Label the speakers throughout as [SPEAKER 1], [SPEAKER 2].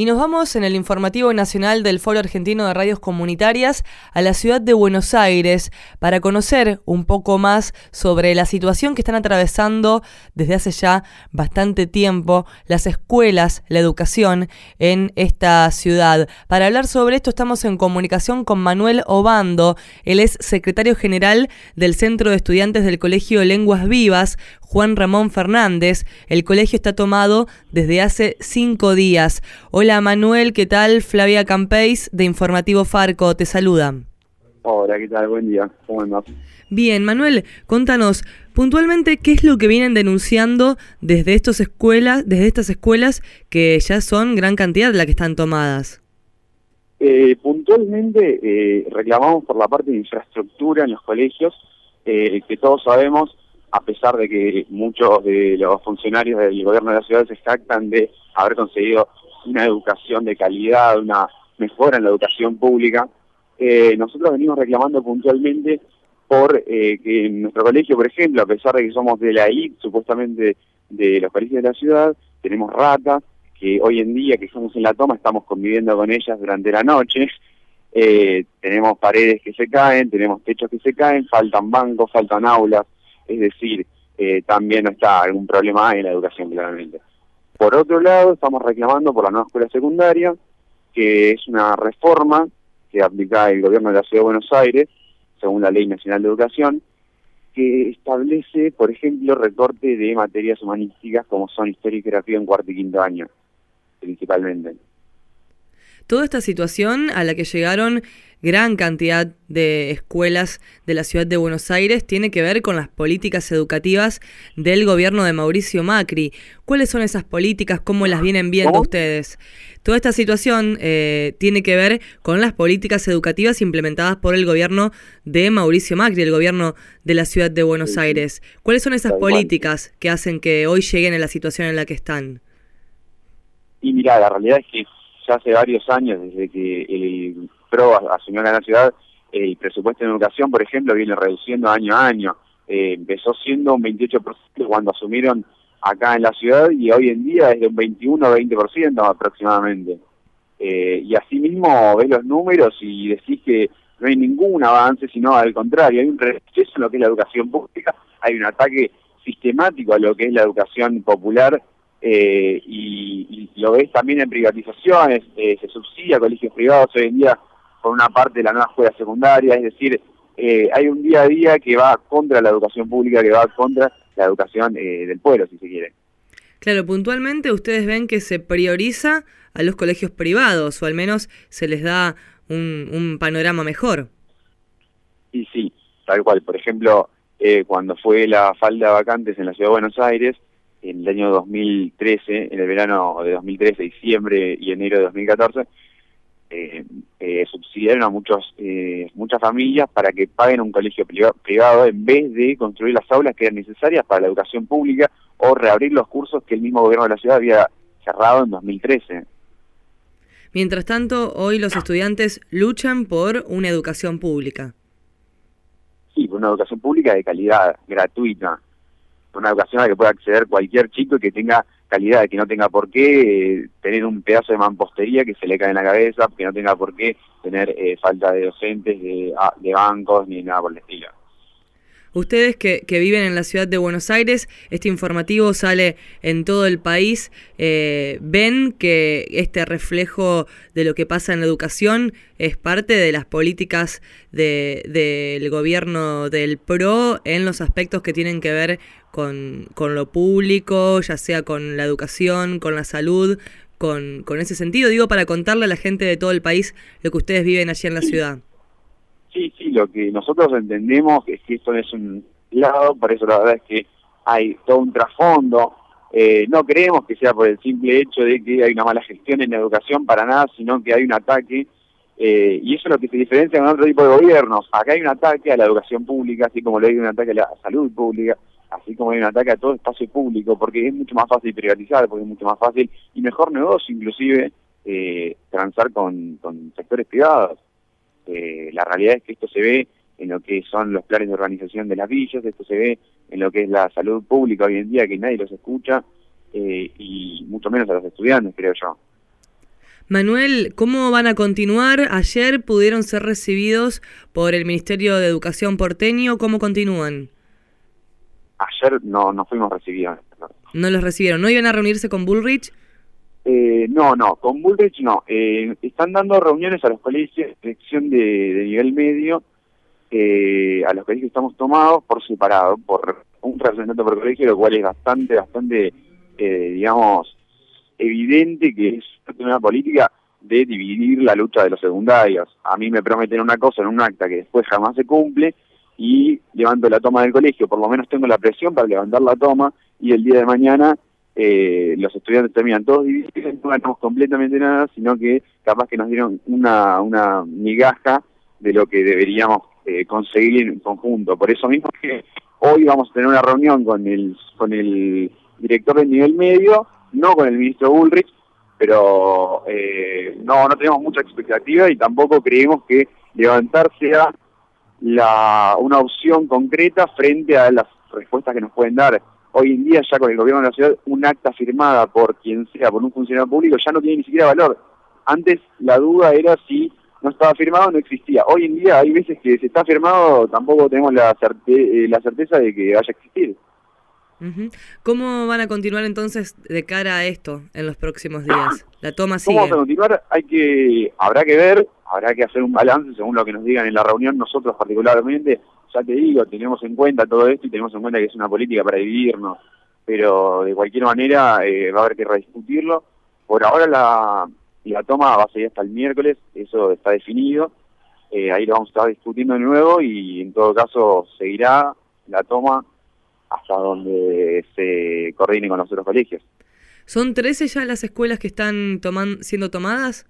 [SPEAKER 1] Y nos vamos en el informativo nacional del Foro Argentino de Radios Comunitarias a la ciudad de Buenos Aires para conocer un poco más sobre la situación que están atravesando desde hace ya bastante tiempo las escuelas, la educación en esta ciudad. Para hablar sobre esto estamos en comunicación con Manuel Obando, él es secretario general del Centro de Estudiantes del Colegio Lenguas Vivas, Juan Ramón Fernández. El colegio está tomado desde hace cinco días. Hola Manuel, ¿qué tal? Flavia Campeis de Informativo Farco te saluda.
[SPEAKER 2] Hola, ¿qué tal? Buen día. ¿Cómo andas?
[SPEAKER 1] Bien, Manuel, contanos puntualmente qué es lo que vienen denunciando desde estas escuelas, desde estas escuelas que ya son gran cantidad de las que están tomadas.
[SPEAKER 2] Eh, puntualmente eh, reclamamos por la parte de infraestructura en los colegios, eh, que todos sabemos a pesar de que muchos de los funcionarios del gobierno de la ciudad se jactan de haber conseguido una educación de calidad, una mejora en la educación pública, eh, nosotros venimos reclamando puntualmente por eh, que en nuestro colegio, por ejemplo, a pesar de que somos de la elite, supuestamente de los colegios de la ciudad, tenemos ratas, que hoy en día que estamos en la toma estamos conviviendo con ellas durante la noche, eh, tenemos paredes que se caen, tenemos techos que se caen, faltan bancos, faltan aulas, es decir, eh, también no está algún problema en la educación claramente. Por otro lado, estamos reclamando por la nueva escuela secundaria, que es una reforma que aplica el gobierno de la Ciudad de Buenos Aires, según la Ley Nacional de Educación, que establece, por ejemplo, recorte de materias humanísticas como son historia y geografía en cuarto y quinto año, principalmente.
[SPEAKER 1] Toda esta situación a la que llegaron gran cantidad de escuelas de la ciudad de Buenos Aires tiene que ver con las políticas educativas del gobierno de Mauricio Macri. ¿Cuáles son esas políticas? ¿Cómo las vienen viendo ustedes? Toda esta situación eh, tiene que ver con las políticas educativas implementadas por el gobierno de Mauricio Macri, el gobierno de la ciudad de Buenos Aires. ¿Cuáles son esas políticas que hacen que hoy lleguen a la situación en la que están?
[SPEAKER 2] Y mira, la realidad es que ya hace varios años, desde que el PRO asumió la ciudad, el presupuesto de educación, por ejemplo, viene reduciendo año a año. Eh, empezó siendo un 28% cuando asumieron acá en la ciudad y hoy en día es de un 21 o 20% aproximadamente. Eh, y asimismo ves los números y decís que no hay ningún avance, sino al contrario, hay un rechazo en lo que es la educación pública, hay un ataque sistemático a lo que es la educación popular eh, y, lo ves también en privatizaciones, eh, se subsidia colegios privados hoy en día por una parte de la nueva escuela secundaria, es decir, eh, hay un día a día que va contra la educación pública, que va contra la educación del pueblo, si se quiere.
[SPEAKER 1] Claro, puntualmente ustedes ven que se prioriza a los colegios privados, o al menos se les da un, un panorama mejor.
[SPEAKER 2] Y sí, tal cual. Por ejemplo, cuando fue la falda de vacantes en la Ciudad de Buenos Aires, en el año 2013, en el verano de 2013, diciembre y enero de 2014, eh, eh, subsidiaron a muchos, eh, muchas familias para que paguen un colegio privado en vez de construir las aulas que eran necesarias para la educación pública o reabrir los cursos que el mismo gobierno de la ciudad había cerrado en 2013.
[SPEAKER 1] Mientras tanto, hoy los estudiantes luchan por una educación pública.
[SPEAKER 2] Sí, por una educación pública de calidad, gratuita, una educación a la que pueda acceder cualquier chico y que tenga calidad, que no tenga por qué eh, tener un pedazo de mampostería que se le cae en la cabeza, que no tenga por qué tener eh, falta de docentes, de, ah, de bancos, ni nada por el estilo.
[SPEAKER 1] Ustedes que, viven en la ciudad de Buenos Aires, este informativo sale en todo el país, eh, ven que este reflejo de lo que pasa en la educación es parte de las políticas del gobierno del PRO en los aspectos que tienen que ver con, con lo público, ya sea con la educación, con la salud, con, con ese sentido, digo, para contarle a la gente de todo el país lo que ustedes viven allí en la ciudad.
[SPEAKER 2] Sí, sí, lo que nosotros entendemos es que esto es un lado, por eso la verdad es que hay todo un trasfondo. Eh, no creemos que sea por el simple hecho de que hay una mala gestión en la educación para nada, sino que hay un ataque, eh, y eso es lo que se diferencia con otro tipo de gobiernos. Acá hay un ataque a la educación pública, así como le hay un ataque a la salud pública, así como hay un ataque a todo espacio público, porque es mucho más fácil privatizar, porque es mucho más fácil y mejor negocio inclusive eh, transar con sectores privados. Eh, la realidad es que esto se ve en lo que son los planes de organización de las villas, esto se ve en lo que es la salud pública hoy en día, que nadie los escucha, eh, y mucho menos a los estudiantes, creo yo.
[SPEAKER 1] Manuel, ¿cómo van a continuar? Ayer pudieron ser recibidos por el Ministerio de Educación porteño. ¿Cómo continúan?
[SPEAKER 2] Ayer no, no fuimos recibidos.
[SPEAKER 1] No los recibieron. ¿No iban a reunirse con Bullrich?
[SPEAKER 2] Eh, no, no, con Bullrich no. Eh, están dando reuniones a los colegios de sección de, nivel medio, eh, a los colegios que estamos tomados por separado, por un representante por colegio, lo cual es bastante, bastante, digamos, evidente que es una política de dividir la lucha de los secundarios. A mí me prometen una cosa en un acta que después jamás se cumple y levanto la toma del colegio, por lo menos tengo la presión para levantar la toma y el día de mañana eh, los estudiantes terminan todos divididos, no ganamos completamente nada, sino que capaz que nos dieron una, una migaja de lo que deberíamos eh, conseguir en conjunto. Por eso mismo que hoy vamos a tener una reunión con el, con el director del nivel medio, no con el ministro Bullrich, pero eh, no, no tenemos mucha expectativa y tampoco creemos que levantar sea la, una opción concreta frente a las respuestas que nos pueden dar hoy en día ya con el gobierno de la ciudad, un acta firmada por quien sea, por un funcionario público, ya no tiene ni siquiera valor. Antes la duda era si no estaba firmado, no existía. Hoy en día hay veces que si está firmado tampoco tenemos la, eh, la certeza de que vaya a existir.
[SPEAKER 1] ¿Cómo van a continuar entonces de cara a esto en los próximos días? La toma sigue.
[SPEAKER 2] ¿Cómo vamos a continuar? Hay que, habrá que ver, habrá que hacer un balance según lo que nos digan en la reunión. Nosotros particularmente ya te digo, tenemos en cuenta todo esto y tenemos en cuenta que es una política para dividirnos, pero de cualquier manera eh, va a haber que rediscutirlo. Por ahora la, la toma va a seguir hasta el miércoles, eso está definido, eh, ahí lo vamos a estar discutiendo de nuevo y en todo caso seguirá la toma hasta donde se coordine con los otros colegios.
[SPEAKER 1] ¿Son 13 ya las escuelas que están toman, siendo tomadas?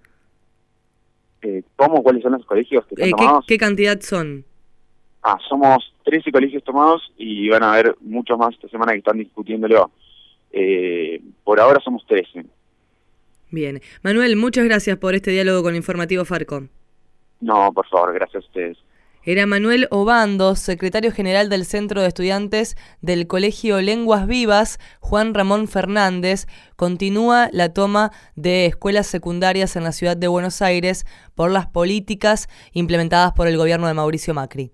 [SPEAKER 2] Eh, ¿Cómo? ¿Cuáles son los colegios que están tomados?
[SPEAKER 1] ¿Qué cantidad son?
[SPEAKER 2] Ah, somos 13 colegios tomados y van a haber muchos más esta semana que están discutiéndolo. Eh, por ahora somos 13.
[SPEAKER 1] Bien. Manuel, muchas gracias por este diálogo con Informativo Farco.
[SPEAKER 2] No, por favor, gracias a ustedes.
[SPEAKER 1] Era Manuel Obando, secretario general del Centro de Estudiantes del Colegio Lenguas Vivas, Juan Ramón Fernández, continúa la toma de escuelas secundarias en la ciudad de Buenos Aires por las políticas implementadas por el gobierno de Mauricio Macri.